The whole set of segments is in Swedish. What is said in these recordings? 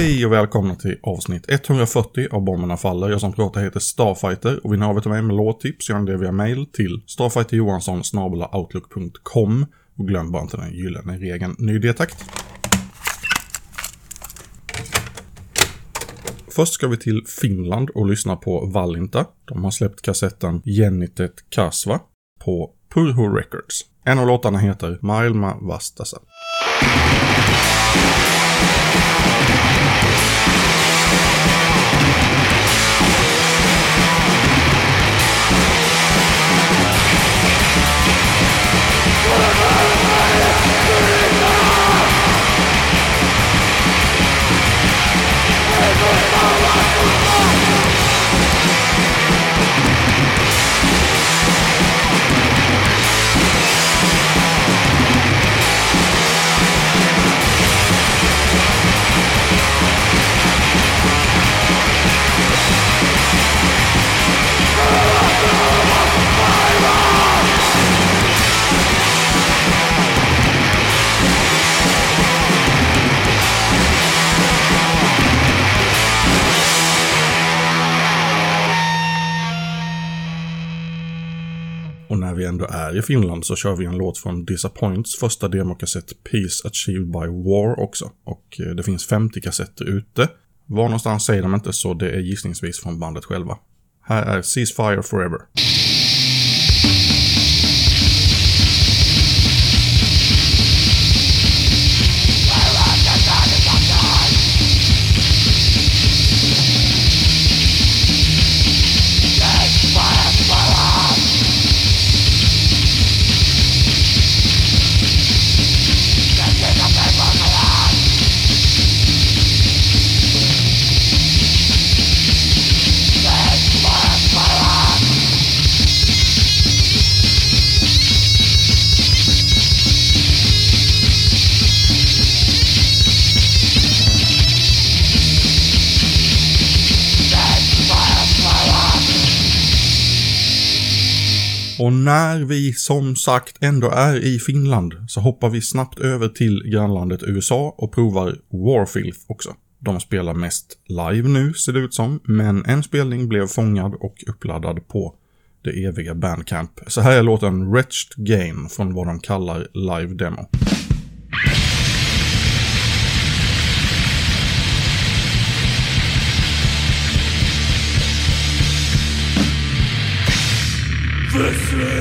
Hej och välkomna till avsnitt 140 av Bomberna Faller. Jag som pratar heter Starfighter och vill ni ha av mig med låttips gör ni det via mail till starfighterjohansson.outlook.com och glöm bara inte den gyllene regeln ny detakt. Först ska vi till Finland och lyssna på Valinta. De har släppt kassetten Genitet Kasva på Purho Records. En av låtarna heter Maailma Vastasa. Är i Finland så kör vi en låt från Disappoints första demokassett Peace Achieved by War också. Och eh, det finns 50 kassetter ute. Var någonstans säger de inte så det är gissningsvis från bandet själva. Här är Ceasefire Forever. Och när vi som sagt ändå är i Finland så hoppar vi snabbt över till grannlandet USA och provar Warfilth också. De spelar mest live nu ser det ut som, men en spelning blev fångad och uppladdad på det eviga Bandcamp. Så här är låten Wretched Game från vad de kallar Live Demo. This is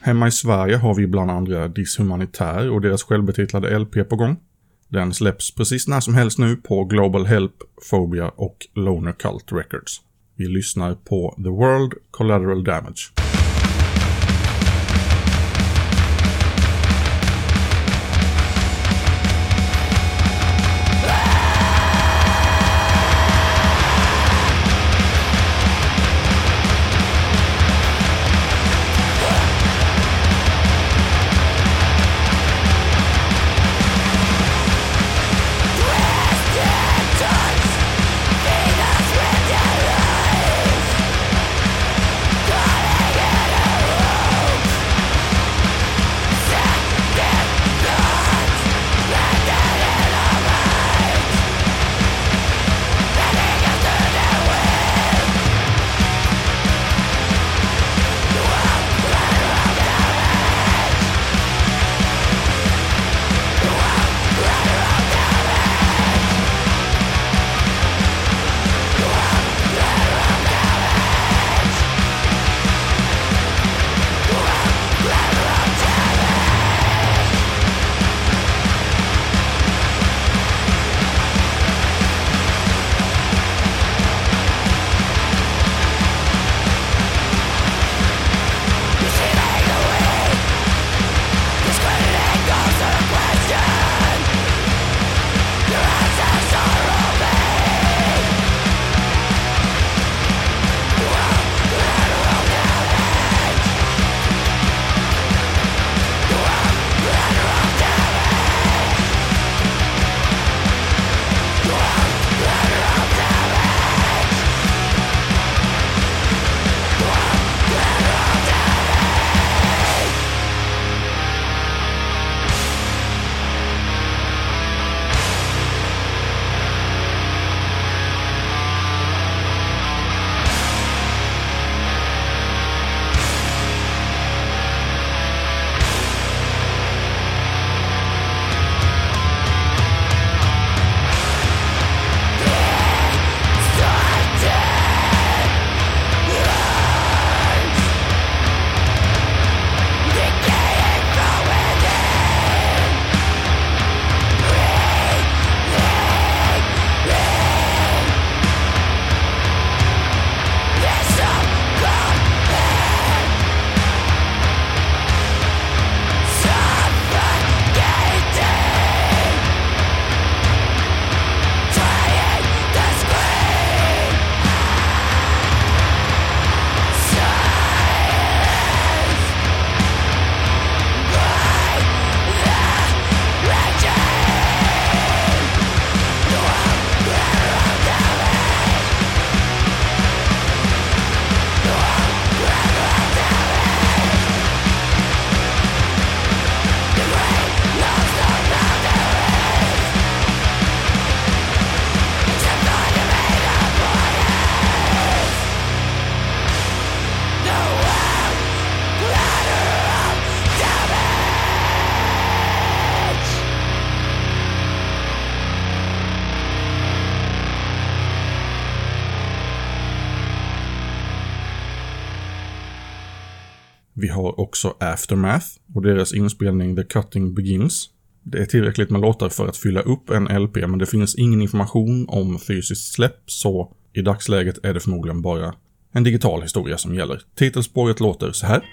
Hemma i Sverige har vi bland andra Dishumanitär och deras självbetitlade LP på gång. Den släpps precis när som helst nu på Global Help, Phobia och Loner Cult Records. Vi lyssnar på The World Collateral Damage. Vi har också Aftermath och deras inspelning The Cutting Begins. Det är tillräckligt med låtar för att fylla upp en LP, men det finns ingen information om fysiskt släpp, så i dagsläget är det förmodligen bara en digital historia som gäller. Titelspåret låter så här.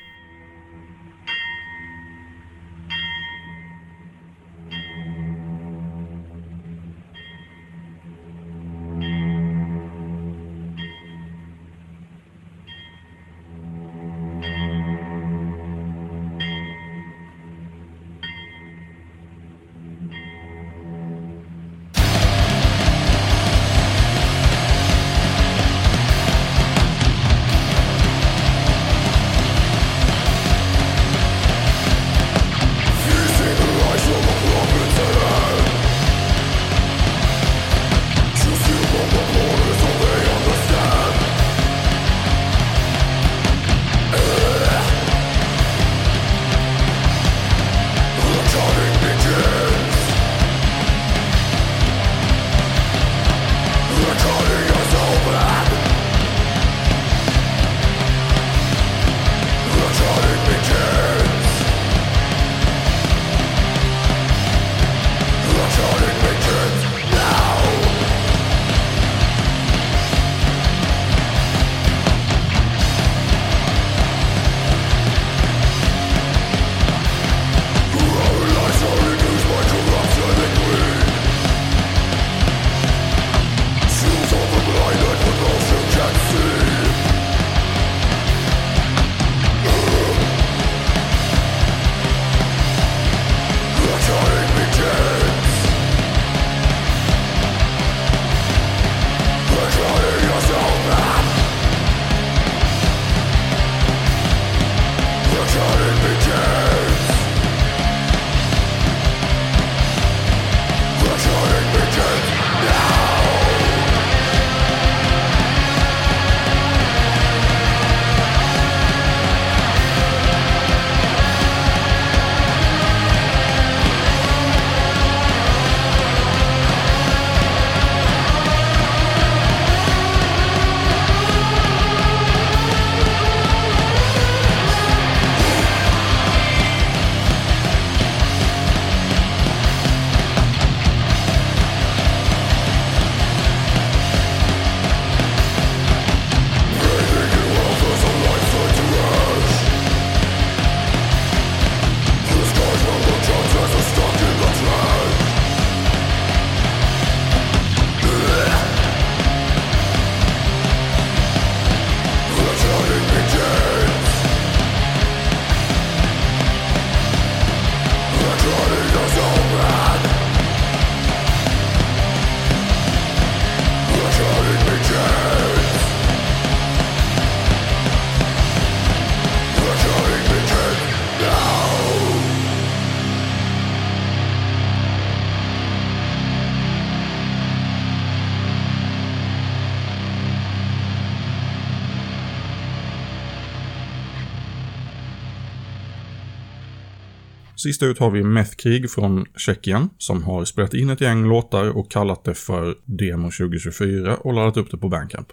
Sist ut har vi Methkrig från Tjeckien, som har spelat in ett gäng låtar och kallat det för Demo 2024 och laddat upp det på Bandcamp.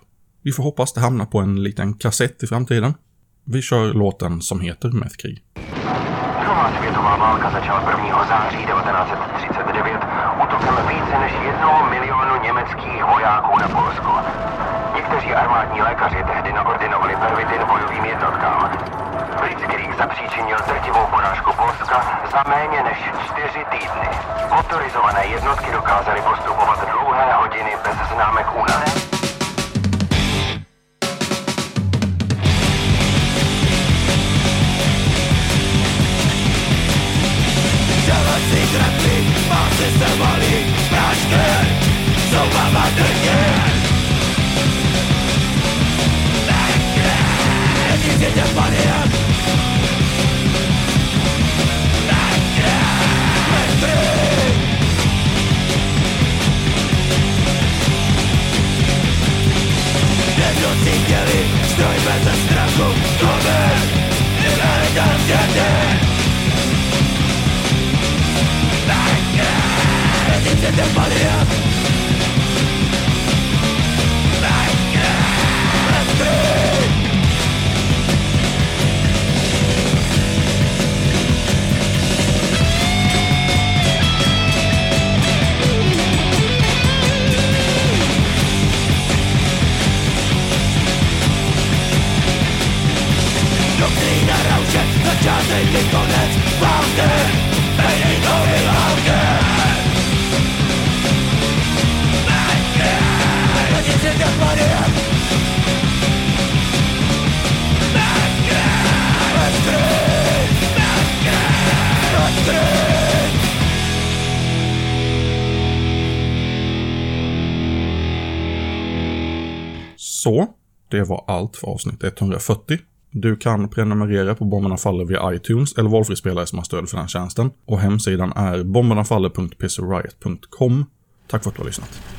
Vi får hoppas det hamnar på en liten kassett i framtiden. Vi kör låten som heter Methkrig. Druhá světová válka začala 1. září 1939 útokem více než jednoho milionu německých vojáků na Polsko. Někteří armádní lékaři tehdy naordinovali pervitin bojovým jednotkám. Blitzkrieg zapříčinil drtivou porážku Polska za méně než čtyři týdny. Motorizované jednotky dokázaly postupovat dlouhé hodiny bez známek únavy. Så, det var allt för avsnitt 140. Du kan prenumerera på Bomberna Faller via iTunes eller valfri spelare som har stöd för den tjänsten. Och hemsidan är bombernafaller.pcriot.com. Tack för att du har lyssnat.